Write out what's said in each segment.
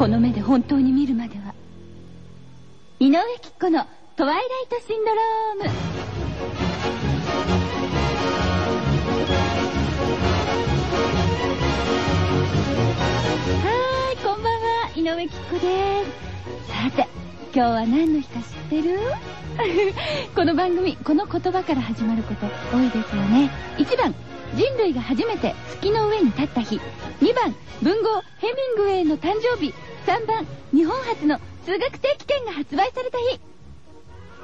この目で本当に見るまでは。井上貴子のトワイライトシンドローム。はいこんばんは。井上貴子です。さて今日は何の日か知ってる？この番組この言葉から始まること多いですよね。1番人類が初めて月の上に立った日。2番文豪ヘミングウェイの誕生日。3番日本初の数学定期券が発売された日。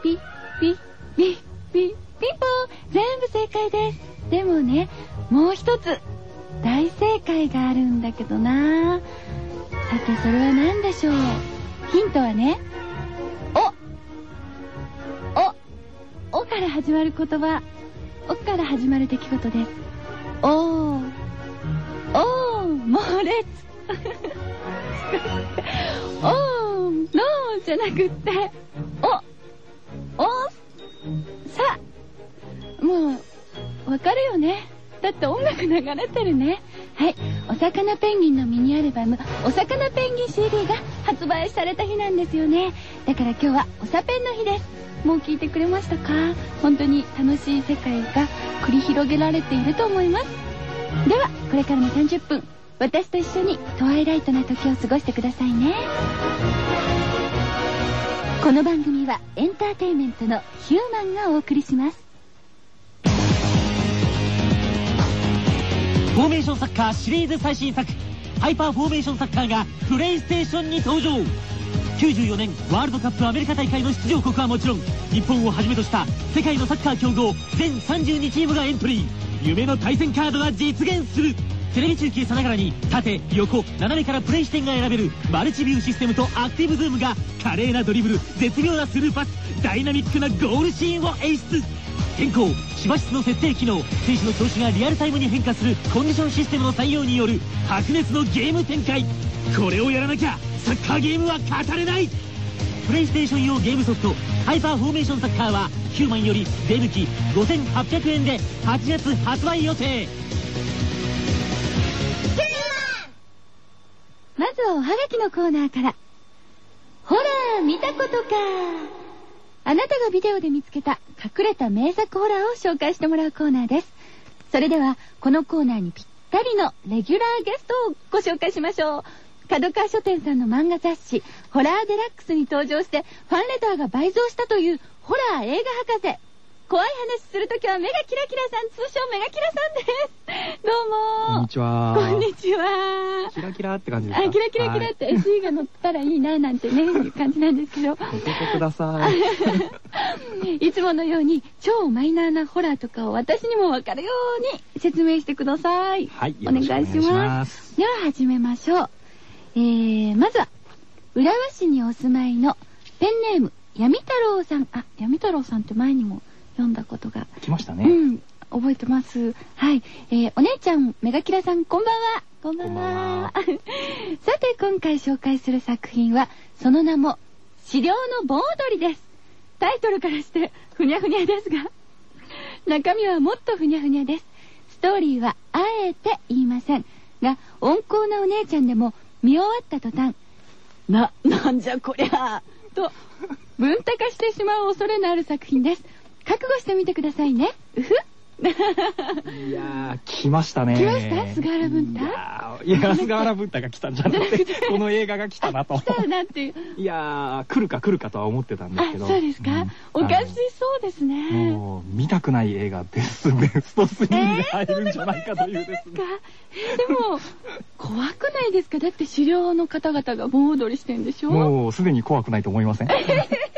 ピッピッピッピッピンポー全部正解です。でもねもう一つ大正解があるんだけどな。さてそれは何でしょう？ヒントはねおおおから始まる言葉。おから始まる出来事です。おーおー猛烈。おーノーじゃなくっておおさ。もうわかるよね。だって音楽流れてるね。はい。お魚ペンギンのミニアルバム「お魚ペンギン CD」が発売された日なんですよね。だから今日はおさペンの日です。もう聞いてくれましたか？本当に楽しい世界が繰り広げられていると思います。ではこれからの30分。私と一緒にトワイライトな時を過ごしてくださいね。この番組はエンターテインメントのヒューマンがお送りします。フォーメーションサッカーシリーズ最新作。ハイパーフォーメーションサッカーがプレイステーションに登場。94年ワールドカップアメリカ大会の出場国はもちろん日本をはじめとした世界のサッカー強豪全32チームがエントリー。夢の対戦カードが実現する。テレビ中継さながらに縦横斜めからプレイ視点が選べるマルチビューシステムとアクティブズームが華麗なドリブル絶妙なスルーパスダイナミックなゴールシーンを演出変更芝室の設定機能選手の調子がリアルタイムに変化するコンディションシステムの採用による白熱のゲーム展開。これをやらなきゃサッカーゲームは語れない。プレイステーション用ゲームソフトハイパーフォーメーションサッカーはヒューマンより税抜き5800円で8月発売予定。まずはおはがきのコーナーから。ほら、見たことか。あなたがビデオで見つけた隠れた名作ホラーを紹介してもらうコーナーです。それでは、このコーナーにぴったりのレギュラーゲストをご紹介しましょう。角川書店さんの漫画雑誌、ホラーデラックスに登場して、ファンレターが倍増したという、ホラー映画博士。怖い話するときはメガキラキラさん、通称メガキラさんです。どうもこんにちは。こんにちは。キラキラって感じですか？あ、キラキラキラって SE が乗ったらいいななんてね、いう感じなんですけど。はい。ご投稿ください。いつものように超マイナーなホラーとかを私にもわかるように説明してください。はい。お願いします。よろくお願いします。では始めましょう。えー、まずは、浦和市にお住まいのペンネーム、闇太郎さん。あ、闇太郎さんって前にも読んだことが。来ましたね。うん、覚えてます。はい。えー、お姉ちゃん、メガキラさん、こんばんは。こんばんは。さて、今回紹介する作品は、その名も、資料の盆踊りです。タイトルからして、ふにゃふにゃですが、中身はもっとふにゃふにゃです。ストーリーは、あえて言いません。が、温厚なお姉ちゃんでも、見終わった途端、な、なんじゃこりゃと、文タ化してしまう恐れのある作品です。覚悟してみてくださいね。うふいやー、来ましたね。来ました？菅原文太？いや菅原文太が来たんじゃなくて、この映画が来たなと。来たなっていう。いやー、来るか来るかとは思ってたんですあけ、ど。そうですか、うんおかしそうですね。もう、見たくない映画です。ベスト3に入るんじゃないかというですね。でも、怖くないですか？だって狩猟の方々が盆踊りしてんでしょ？もう、すでに怖くないと思いません。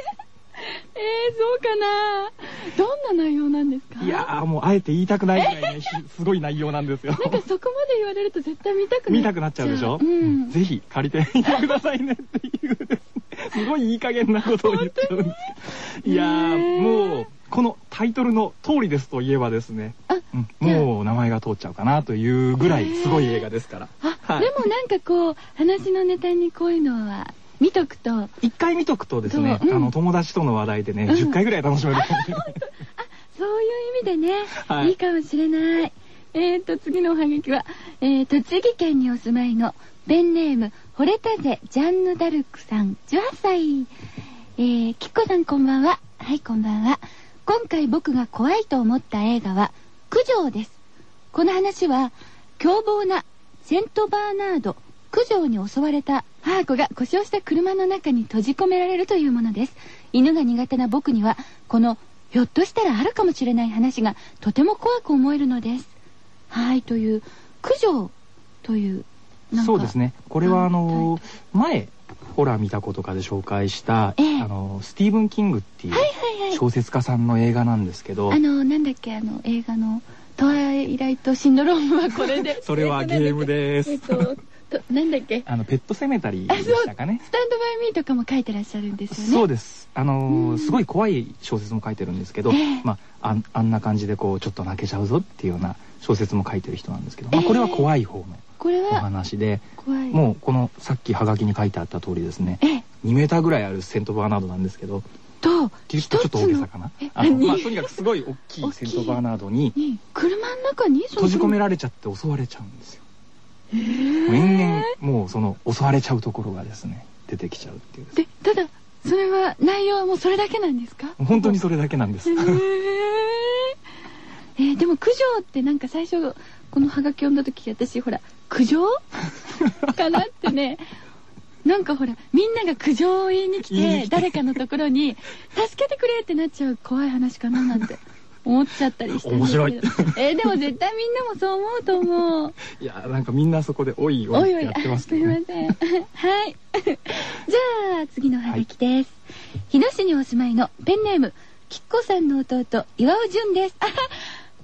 えー、そうかな。どんな内容なんですか？いやー、もう、あえて言いたくないぐらいね、ひすごい内容なんですよ。なんかそこまで言われると絶対見たくなっ見たくなっちゃうでしょ？うん。ぜひ借りてみてくださいねっていう。ですね。すごいいい加減なことを言っちゃうんです。けど。いやー、もう、このタイトルの通りですと言えばですね、あ、うん。もう名前が通っちゃうかなというぐらいすごい映画ですから。あ、はい。でもなんかこう、話のネタにこういうのは、見とくと、一回見とくとですね、そううんあの、友達との話題でね、うん10回ぐらい楽しめるかもしれない。そういう意味でね、はいい、いかもしれない。ええーと、次のおはがきは、えー、栃木県にお住まいのペンネーム、惚れたぜ、ジャンヌ・ダルクさん、18歳。えー、キッコさんこんばんは。はい、こんばんは。今回僕が怖いと思った映画は、九条です。この話は、凶暴なセントバーナード、九条に襲われた母子が故障した車の中に閉じ込められるというものです。犬が苦手な僕には、この、ひょっとしたらあるかもしれない話がとても怖く思えるのです。はい、という、九条という、そうですね。これはあの、前、ホラー見たことかで紹介した、ええ、あのスティーブン・キングっていう小説家さんの映画なんですけど、あのなんだっけあの映画のトワイライトシンドロームはこれで それはゲームです。えっとなんだっけ？あのペットセメタリーでしたかね。スタンドバイミーとかも書いてらっしゃるんですよね。そうです。あのー、すごい怖い小説も書いてるんですけど、えー、まああんな感じでこうちょっと泣けちゃうぞっていうような小説も書いてる人なんですけど、まあ、これは怖い方のお話で、もうこのさっきハガキに書いてあった通りですね2メーターぐらいあるセントバーナードなんですけどとちょっと大げさかな？あの、まあ、とにかくすごい大きいセントバーナードに 車の中に？閉じ込められちゃって襲われちゃうんですよ延々もうその襲われちゃうところがですね出てきちゃうっていう。でただそれは内容はもうそれだけなんですか？本当にそれだけなんです。えー、でも九条ってなんか最初このハガキ読んだ時私ほら苦情かなってね。なんかほらみんなが苦情を言いに来て。誰かのところに助けてくれってなっちゃう怖い話かななんて思っちゃったりして面白い。えー、でも絶対みんなもそう思うと思う。いやなんかみんなそこでおいおいやってますけど、ね、すいませんはい。じゃあ次のハガキです、はい、日野市にお住まいのペンネームきっこさんの弟岩尾淳です。あ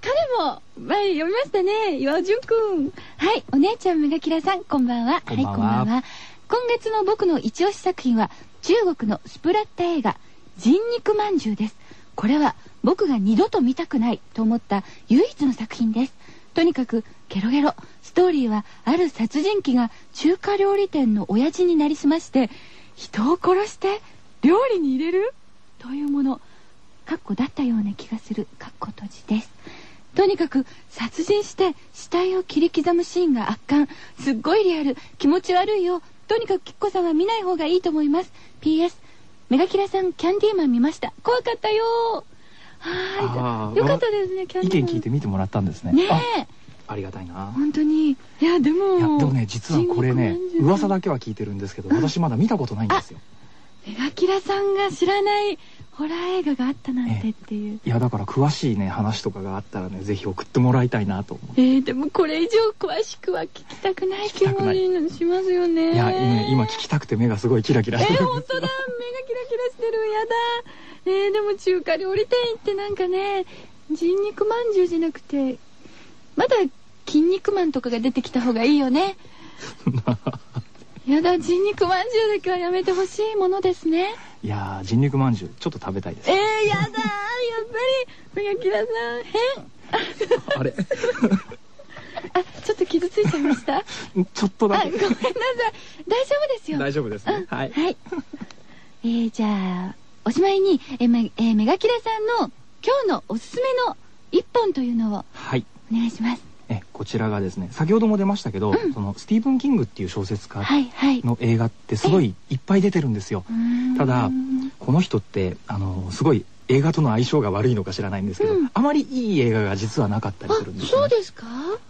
彼も前読みましたね。岩尾淳くん。はい。お姉ちゃんめがきらさんこんばんは。はいこんばんは。今月の僕の一押し作品は中国のスプラッタ映画人肉まんじゅうです。これは僕が二度と見たくないと思った唯一の作品です。とにかくゲロゲロ。ストーリーはある殺人鬼が中華料理店の親父になりすまして人を殺して料理に入れる？というもの。かっこだったような気がする。かっこ閉じです。とにかく殺人して死体を切り刻むシーンが圧巻。すっごいリアル。気持ち悪いよ。とにかくきっこさんは見ない方がいいと思います。PS メガキラさんキャンディーマン見ました。怖かったよはい。よかったですねキャンディ意見聞いて見てもらったんですね。ねありがたいな。本当に。いやでもいやでもね実はこれね噂だけは聞いてるんですけど私まだ見たことないんですよ。メガキラさんが知らないホラー映画があったなんてっていう、いやだから詳しいね話とかがあったらねぜひ送ってもらいたいなと思うえー、でもこれ以上詳しくは聞きたくない気もしますよね。いや、ね、今聞きたくて目がすごいキラキラしてる。えー、本当だ。目がキラキラしてる。やだえー、でも中華料理店行ってなんかね人肉まんじゅうじゃなくてまだ筋肉マンとかが出てきた方がいいよね。やだ人肉まんじゅうだけはやめてほしいものですね。いや人肉まんじゅうちょっと食べたいです。えー、やだやっぱり宮木田さん。変あれ？あちょっと傷ついちゃいました？ちょっとだけ。ごめんなさい。大丈夫ですよ。大丈夫ですね、はい、はい、えー、じゃあおしまいにえめ、えー、メガキラさんの今日のおすすめの一本というのをはい。お願いします。えこちらがですね先ほども出ましたけど、うん、そのスティーブン・キングっていう小説家の映画ってすごいいっぱい出てるんですよ。ただこの人ってあのすごい映画との相性が悪いのか知らないんですけど、うん、あまりいい映画が実はなかったりするんです、ね、そうですか？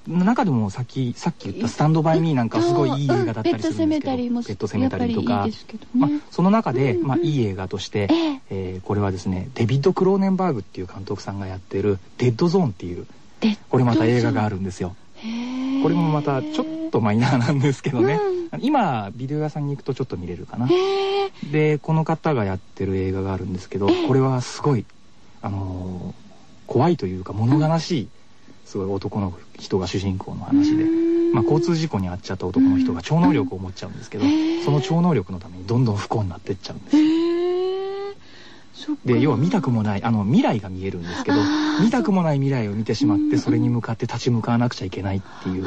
中でもさっきさっき言った「スタンド・バイ・ミー」なんかすごいいい映画だったりするんですけど、うん、ペットセメタリーとか、ね、まあ、その中で、まあ、いい映画として、えー、えー、これはですねデビッド・クローネンバーグっていう監督さんがやってる「デッドゾーン」っていうこれまた映画があるんですよ。これもまたちょっとマイナーなんですけどね、うん、今ビデオ屋さんに行くとちょっと見れるかな。でこの方がやってる映画があるんですけどこれはすごいあのー、怖いというか物悲しいすごい男の人が主人公の話で、まあ、交通事故に遭っちゃった男の人が超能力を持っちゃうんですけどその超能力のためにどんどん不幸になってっちゃうんですよ。で要は見たくもないあの未来が見えるんですけど見たくもない未来を見てしまってそれに向かって立ち向かわなくちゃいけないっていう。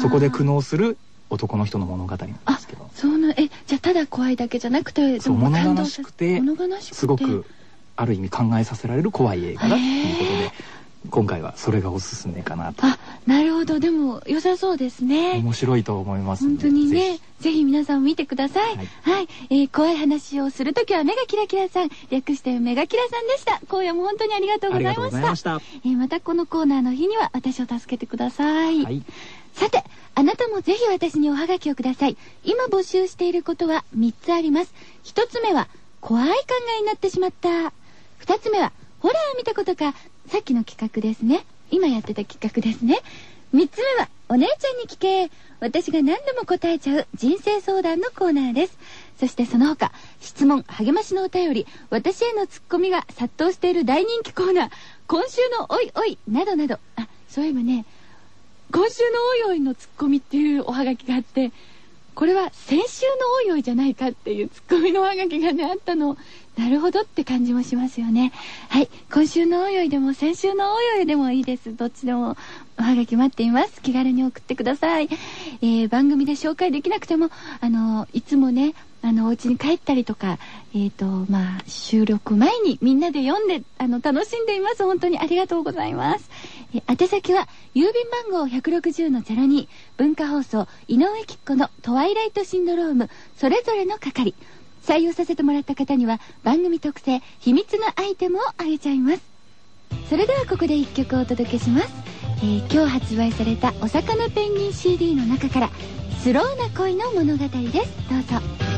そこで苦悩する男の人の物語なんですけど。そうなえじゃあただ怖いだけじゃなくてそう物悲しくてすごくある意味考えさせられる怖い映画だっていうことで今回はそれがおすすめかなと。あなるほど。でも良さそうですね。面白いと思います本当にねぜひ。皆さん見てください。はい、はい、えー、怖い話をするときは目がキラキラさん。略してメガキラさんでした。今夜も本当にありがとうございました。えー、またこのコーナーの日には私を助けてください、はい、さてあなたもぜひ私におはがきをください今募集していることは3つあります1つ目は怖い考えになってしまった2つ目はホラー見たことかさっきの企画ですね。今やってた企画ですね。三つ目は、お姉ちゃんに聞け。私が何でも答えちゃう人生相談のコーナーです。そしてその他、質問、励ましのお便り、私へのツッコミが殺到している大人気コーナー、今週のおいおい、などなど、あ、そういえばね、今週のおいおいのツッコミっていうおはがきがあって、これは先週のおいおいじゃないかっていうツッコミのおはがきがね、あったのなるほどって感じもしますよね。はい。今週のおいおいでも先週のおいおいでもいいです。どっちでもおはがき待っています。気軽に送ってください。えー、番組で紹介できなくても、あの、いつもね、あの、お家に帰ったりとか、えっ、ー、と、まあ、収録前にみんなで読んで、あの、楽しんでいます。本当にありがとうございます。え宛先は、郵便番号160-02、文化放送、井上きっ子のトワイライトシンドローム、それぞれの係。採用させてもらった方には番組特製秘密のアイテムをあげちゃいますそれではここで1曲お届けします、えー、今日発売されたお魚ペンギン CD の中からスローな恋の物語ですどうぞ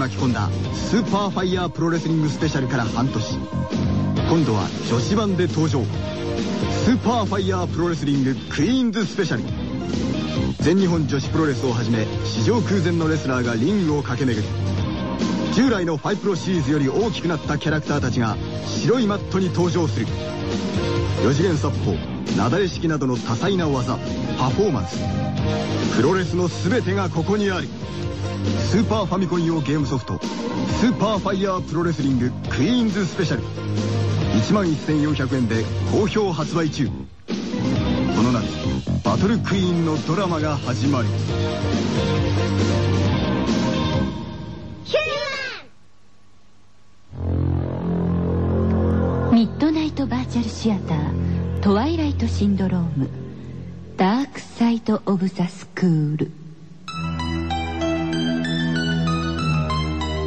巻き込んだスーパーファイヤープロレスリングスペシャルから半年。今度は女子版で登場。スーパーファイヤープロレスリングクイーンズスペシャル。全日本女子プロレスをはじめ史上空前のレスラーがリングを駆け巡る。従来のファイプロシリーズより大きくなったキャラクターたちが白いマットに登場する。4次元殺法雪崩式などの多彩な技パフォーマンス。プロレスの全てがここにある。スーパーファミコン用ゲームソフト「スーパーファイヤープロレスリングクイーンズスペシャル」1万1400円で好評発売中。この夏バトルクイーンのドラマが始まる。ミッドナイトバーチャルシアタートワイライトシンドロームダークサイド・オブ・ザ・スクール。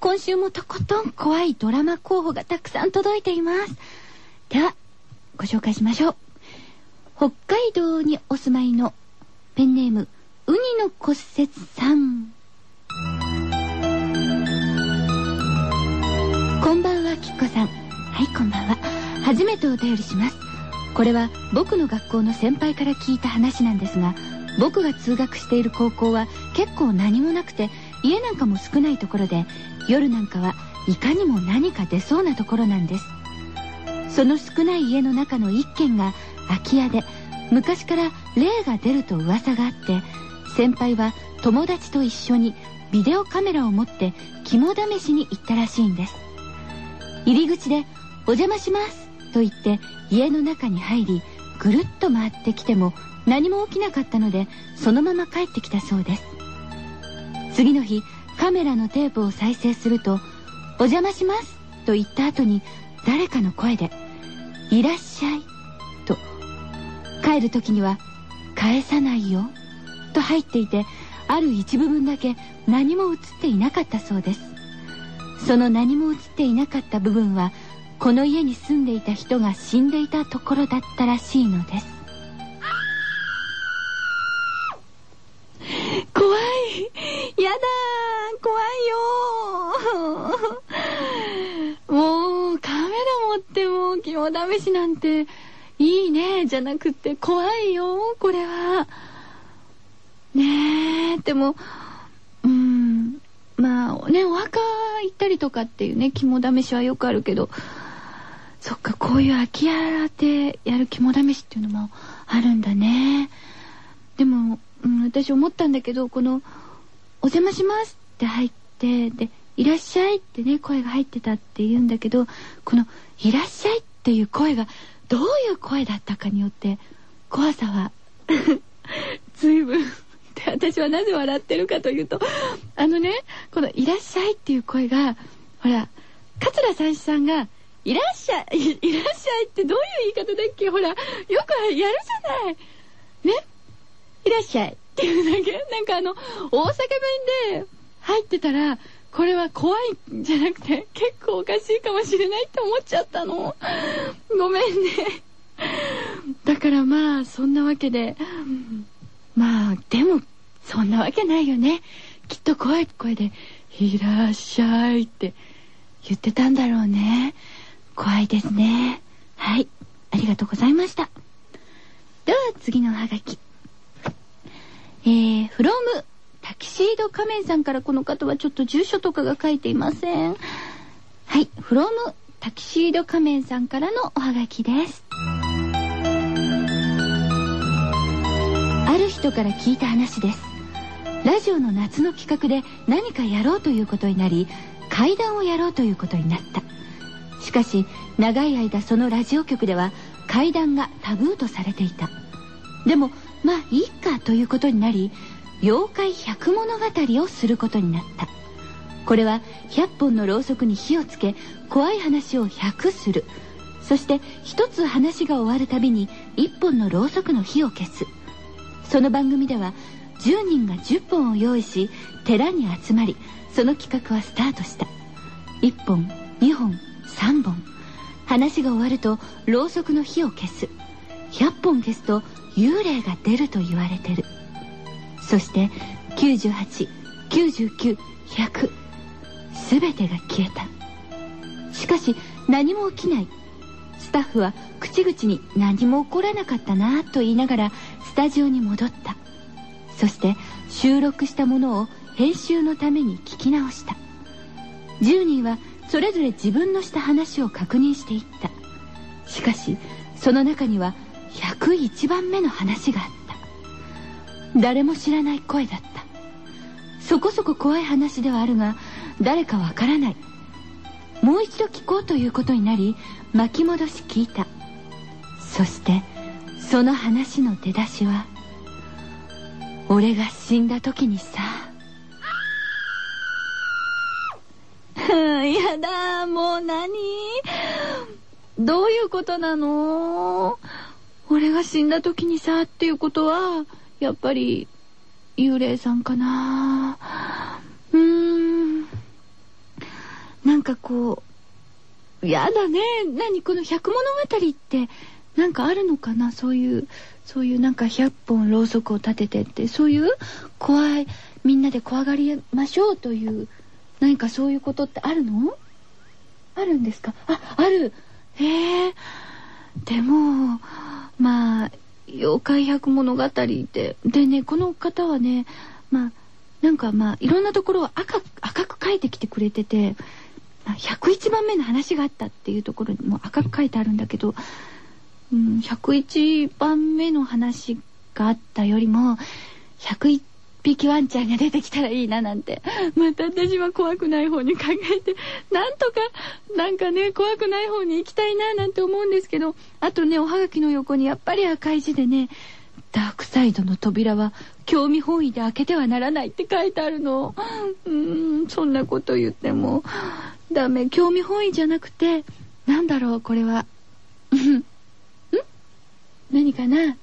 今週もとことん怖いドラマ候補がたくさん届いています。ではご紹介しましょう。北海道にお住まいのペンネームウニの骨折さん。こんばんはきっこさん。はいこんばんは。初めてお便りします。これは僕の学校の先輩から聞いた話なんですが僕が通学している高校は結構何もなくて家なんかも少ないところで夜なんかはいかにも何か出そうなところなんです。その少ない家の中の一軒が空き家で昔から霊が出ると噂があって先輩は友達と一緒にビデオカメラを持って肝試しに行ったらしいんです。入り口で「お邪魔します」と言って家の中に入りぐるっと回ってきても何も起きなかったのでそのまま帰ってきたそうです。次の日カメラのテープを再生すると「お邪魔します」と言った後に誰かの声で「いらっしゃい」と帰る時には「返さないよ」と入っていてある一部分だけ何も映っていなかったそうですその何も映っていなかった部分はこの家に住んでいた人が死んでいたところだったらしいのです。肝試しなんていいねじゃなくて怖いよこれは。ねえでもうんまあねお墓行ったりとかっていうね肝試しはよくあるけどそっかこういう空き家でやる肝試しっていうのもあるんだね。でも、うん、私思ったんだけどこの「お邪魔します」って入ってで「いらっしゃい」ってね声が入ってたって言うんだけどこの「いらっしゃい」っていう声がどういう声だったかによって怖さは 随分で私はなぜ笑ってるかというとあのねこの「いらっしゃい」っていう声がほら桂三枝さんが「いらっしゃいいらっしゃい」ってどういう言い方だっけほらよくやるじゃない。ねいらっしゃいっていうだけ。なんかあの大阪弁で入ってたらこれは怖いんじゃなくて結構おかしいかもしれないって思っちゃったの。ごめんね。だからまあそんなわけでまあでもそんなわけないよね。きっと怖い声で「いらっしゃい」って言ってたんだろうね。怖いですね。はい。ありがとうございました。では次のおはがきえー、フロムタキシード仮面さんからこの方はちょっと住所とかが書いていません。はいフロムタキシード仮面さんからのおはがきです。ある人から聞いた話です。ラジオの夏の企画で何かやろうということになり階段をやろうということになった。しかし長い間そのラジオ局では階段がタブーとされていた。でもまあいいかということになり妖怪百物語をすることになった。これは100本のろうそくに火をつけ怖い話を100する。そして一つ話が終わるたびに1本のろうそくの火を消す。その番組では10人が10本を用意し寺に集まりその企画はスタートした。1本2本3本。話が終わるとろうそくの火を消す。100本消すと幽霊が出ると言われてる。そして9899100全てが消えた。しかし何も起きない。スタッフは口々に何も起こらなかったなと言いながらスタジオに戻った。そして収録したものを編集のために聞き直した。10人はそれぞれ自分のした話を確認していった。しかしその中には101番目の話があった。誰も知らない声だった。そこそこ怖い話ではあるが誰かわからない。もう一度聞こうということになり巻き戻し聞いた。そしてその話の出だしは俺が死んだ時にさ。やだもう何？どういうことなの？俺が死んだ時にさっていうことはやっぱり幽霊さんかな。うーん。なんかこうやだね。何この百物語ってなんかあるのかな。そういうそういうなんか100本ろうそくを立ててってそういう怖いみんなで怖がりましょうという何かそういうことってあるの？あるんですか？あある。へえでもまあ妖怪百物語って。でねこの方はねまあなんかまあいろんなところを赤赤く書いてきてくれてて101番目の話があったっていうところにも赤く書いてあるんだけど、うん、101番目の話があったよりも101匹ワンちゃんが出てきたらいいななんて。また私は怖くない方に考えてなんとかなんかね怖くない方に行きたいななんて思うんですけどあとねおはがきの横にやっぱり赤い字でねダークサイドの扉は興味本位で開けてはならないって書いてあるの。うーんそんなこと言ってもダメ。興味本位じゃなくてなんだろうこれは。ん？何かな？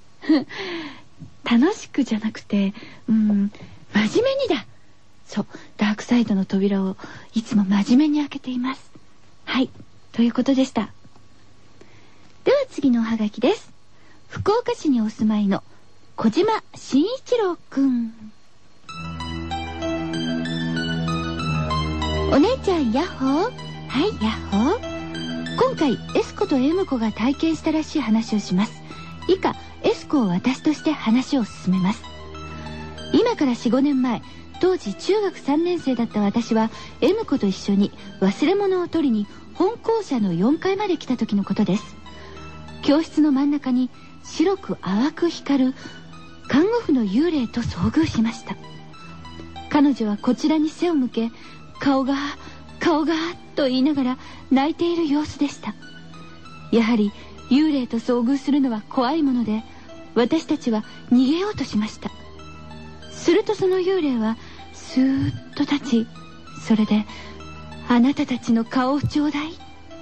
楽しくじゃなくて、うん、真面目にだ。そう、ダークサイドの扉をいつも真面目に開けています。はい、ということでした。では次のおはがきです。福岡市にお住まいの小島慎一郎くん。お姉ちゃんヤッホーはいヤッホー今回エスコとエムコが体験したらしい話をします以下エスコを私として話を進めます。今から45年前当時中学3年生だった私は M 子と一緒に忘れ物を取りに本校舎の4階まで来た時のことです。教室の真ん中に白く淡く光る看護婦の幽霊と遭遇しました。彼女はこちらに背を向け顔が顔がと言いながら泣いている様子でした。やはり幽霊と遭遇するのは怖いもので私たちは逃げようとしました。するとその幽霊はスーッと立ちそれで「あなたたちの顔をちょうだい」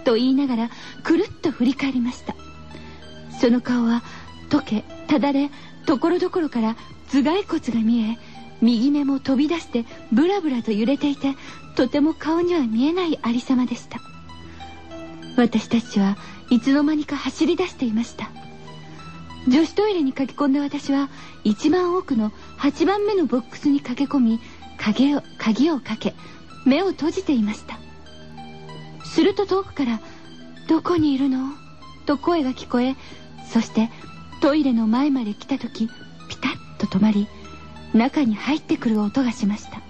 と言いながらくるっと振り返りました。その顔は溶けただれところどころから頭蓋骨が見え右目も飛び出してブラブラと揺れていてとても顔には見えないありさまでした。私たちはいつの間にか走り出していました。女子トイレに駆け込んだ私は一番奥の8番目のボックスに駆け込み鍵を鍵をかけ目を閉じていました。すると遠くから「どこにいるの?」と声が聞こえそしてトイレの前まで来た時ピタッと止まり中に入ってくる音がしました。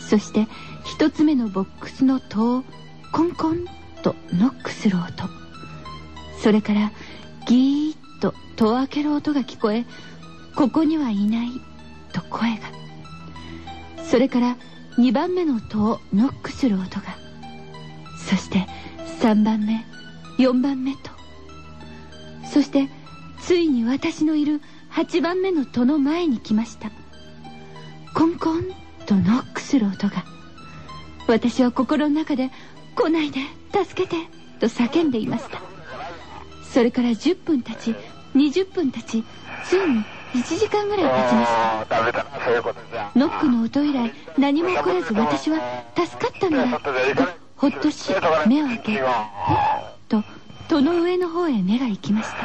そして一つ目のボックスの戸をコンコンとノックする音。それからギーッと戸を開ける音が聞こえここにはいないと声が。それから2番目の戸をノックする音が。そして3番目4番目と。そしてついに私のいる8番目の戸の前に来ました。コンコンとノックする音が。私は心の中で「来ないで助けて」と叫んでいました。それから10分経ち20分経ちついに1時間ぐらい経ちました。ノックの音以来何も起こらず私は助かったのだ。とほっとし目を開けと戸の上の方へ目が行きました。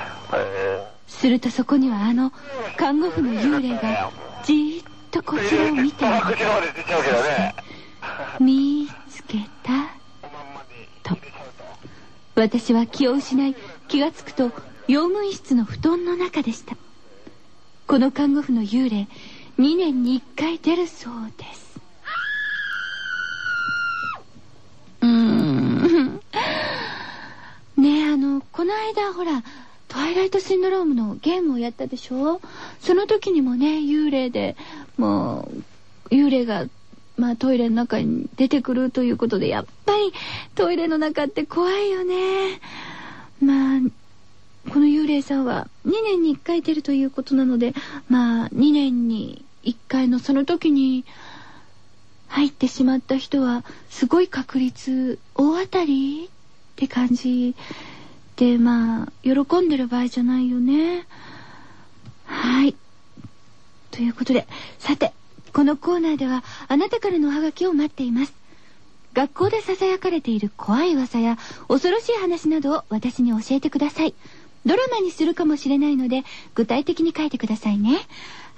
するとそこにはあの看護婦の幽霊がじーっとこちらを見ています見つけた。と。私は気を失い気がつくと用務員室の布団の中でした。この看護婦の幽霊2年に1回出るそうです。うーん。ねえあのこの間ほらトワイライトシンドロームのゲームをやったでしょ？その時にもね幽霊でもう幽霊がまあトイレの中に出てくるということでやっぱりトイレの中って怖いよね。まあこの幽霊さんは2年に1回出るということなのでまあ2年に1回のその時に入ってしまった人はすごい確率大当たりって感じでまあ喜んでる場合じゃないよね。はい。ということでさてこのコーナーではあなたからのおはがきを待っています。学校で囁かれている怖い噂や恐ろしい話などを私に教えてください。ドラマにするかもしれないので具体的に書いてくださいね。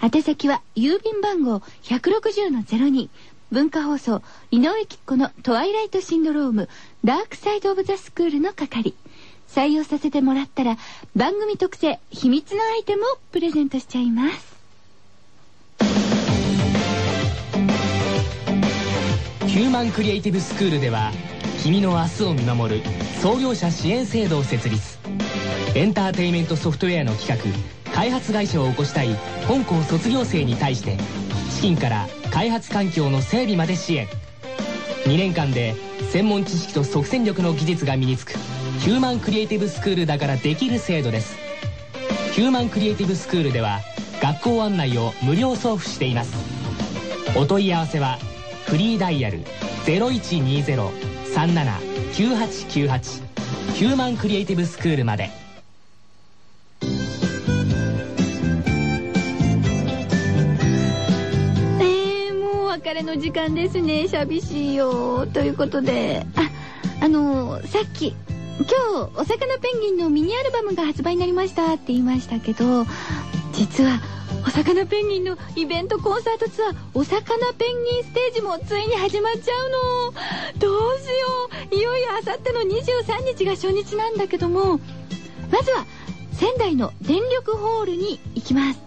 宛先は郵便番号160-02文化放送井上貴子のトワイライトシンドロームダークサイドオブザスクールの係。採用させてもらったら番組特製秘密のアイテムをプレゼントしちゃいます。ヒューマンクリエイティブスクールでは君の明日を見守る創業者支援制度を設立。エンターテイメントソフトウェアの企画開発会社を起こしたい本校卒業生に対して資金から開発環境の整備まで支援。2年間で専門知識と即戦力の技術が身につくヒューマンクリエイティブスクールだからできる制度です。ヒューマンクリエイティブスクールでは学校案内を無料送付しています。お問い合わせはフリーダイヤル0120-379898ヒューマンクリエイティブスクールまで。別れの時間ですね寂しいよ。ということでああのさっき今日お魚ペンギンのミニアルバムが発売になりましたって言いましたけど実はお魚ペンギンのイベントコンサートツアーお魚ペンギンステージもついに始まっちゃうの。どうしよう。いよいよあさっての23日が初日なんだけども。まずは仙台の電力ホールに行きます。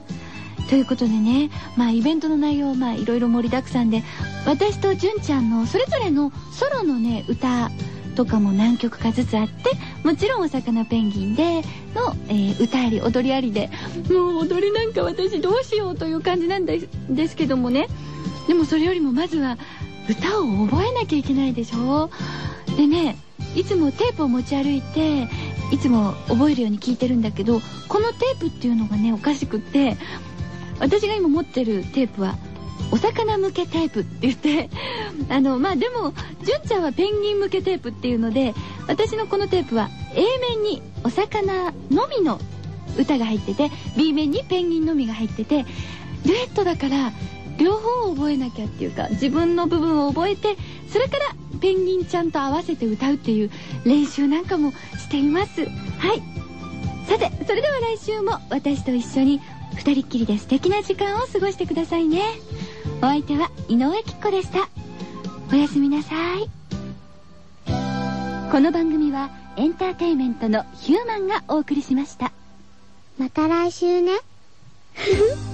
ということでねまあイベントの内容まあいろいろ盛りだくさんで私と純ちゃんのそれぞれのソロのね歌とかも何曲かずつあってもちろんお魚ペンギンでの、えー、歌あり踊りありでもう踊りなんか私どうしようという感じなんですですけどもね。でもそれよりもまずは歌を覚えなきゃいけないでしょ？でねいつもテープを持ち歩いていつも覚えるように聞いてるんだけどこのテープっていうのがねおかしくって私が今持ってるテープはお魚向けテープって言って あのまあでも純ちゃんはペンギン向けテープっていうので私のこのテープは A 面にお魚のみの歌が入ってて B 面にペンギンのみが入っててデュエットだから両方を覚えなきゃっていうか自分の部分を覚えてそれからペンギンちゃんと合わせて歌うっていう練習なんかもしています。はい。さてそれでは来週も私と一緒に二人っきりで素敵な時間を過ごしてくださいね。お相手は井上貴子でした。おやすみなさい。この番組はエンターテイメントのヒューマンがお送りしました。また来週ね